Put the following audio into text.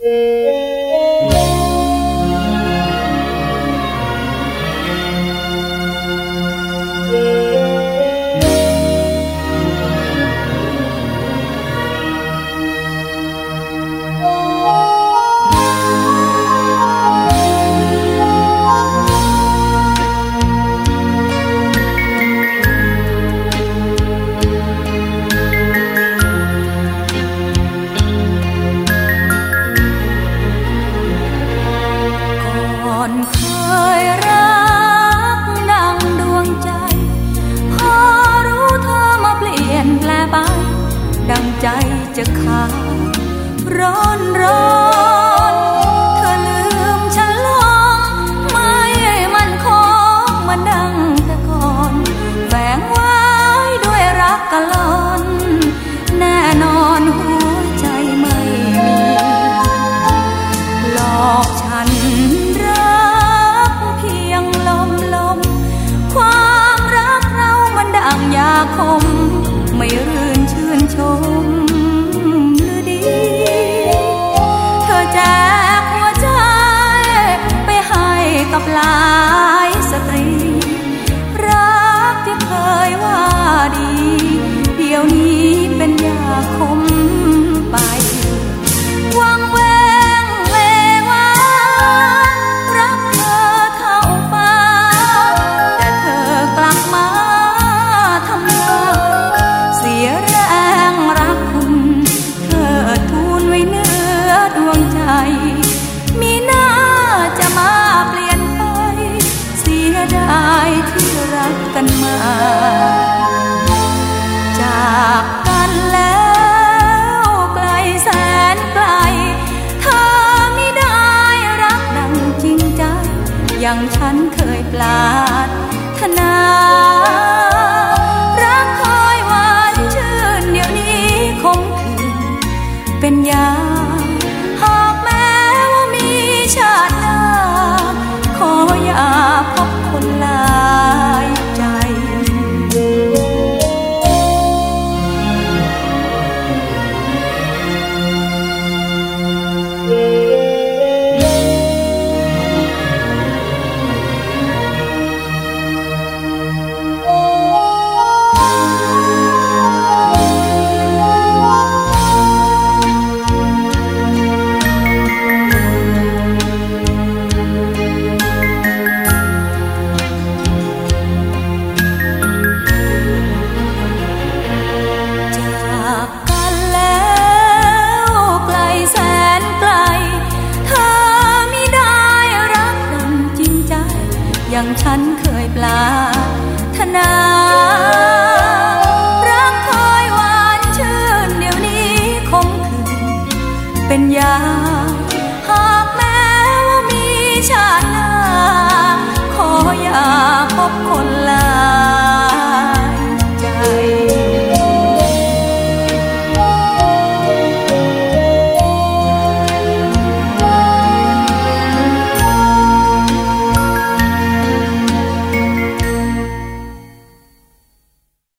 Música ยรักดังดวงใจ พอรู้เธอมาเปลี่ยนแปลไป ดังใจจะขาดร้อนร้อนเธอลืมฉันลงไม่มันคงมันดังแต่ก่อนแฝงไว้ด้วยรักกะลอนแน่นอนหัวใจไม่มีหลอกฉัน ยาคม ไม่รื่นชื่นชมหรือดี เธอแจกหัวใจไปให้กับหลายสตรี รักที่เคยว่าดี เดี๋ยวนี้เป็นยาคม อย่างฉันเคยปลาดถนารักคอยหวานชื่นเดี๋ยวนี้คงคืนเป็นยา อย่างฉันเคยปลาธนารักคอยหวานชื่นเดี๋ยวนี้คงคืนเป็นยาหากแม้ว่ามีชาติหน้าขออย่าพบคน